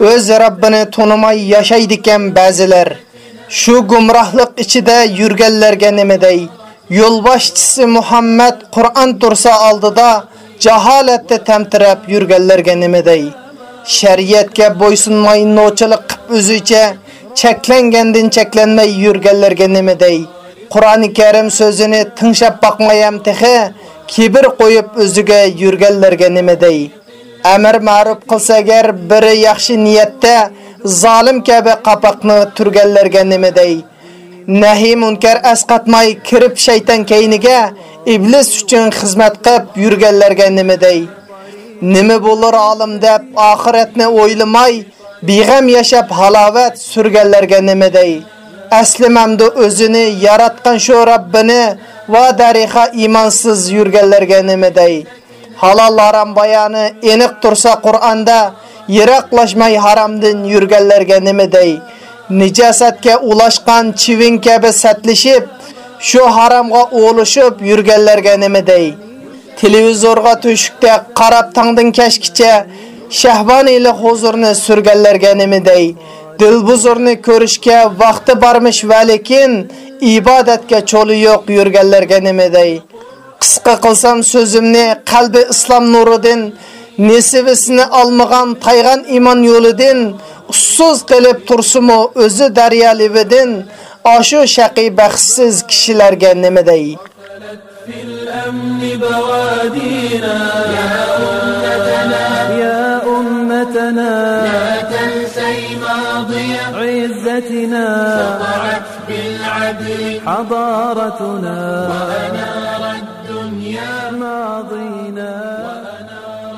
o'z Rabbini tanimay yashaydigan ba'zilar shu gumrohlik ichida yurganlarga nima dey? Yo'lboshchisi Muhammad Qur'on tursa oldida jaholatda tamtirab yurganlarga nima? Shariatga bo'ysunmay nochilik qilib o'zicha cheklangandan cheklanmay yurganlarga nima dey? Qur'oni Karim so'zini tinglab boqmayam tehi kibr qo'yib o'ziga yurganlarga nima Amr ma'ruf qilsa agar biri yaxshi niyatda zolim kabi qapaqni turganlarga nima dey? Nahi munkar asqatmay kirib shayton kayniga iblis uchun xizmat qilib yurganlarga nima dey? Nima bo'lar olim deb oxiratni o'ylamay beg'am yashab halovat surganlarga nima dey? Aslimamda o'zini yaratgan shu Rabbini va dariqa bayani yurganlarga haram aniq tursa Qur'onda yiroqlashmay haromdan yurganlarga nima dey? Nijosatga ulashgan chivin kabi satlishib, shu haromga o'lishib yurganlarga nima dey? Televizorga to'shikda qarab tangdan kashkicha shahvoniylik huzurni surganlarga nima dey? Dilbuzurni ko'rishga vaqti barmish va lekin ibodatga cho'li yo'q yurganlarga nima dey? Qisqa qilsam so'zimni qalbi islom nuridan nesivisini olmagan taygan iymon yo'lidan ussuz qilib tursimi o'zi daryo lividan oshu shaqi baxtsiz kishilarga nima dey? في الأمن بوادينا يا أمتنا يا أمتنا لا تنسي ماضي عزتنا طلعت بالعدل حضارتنا وأنا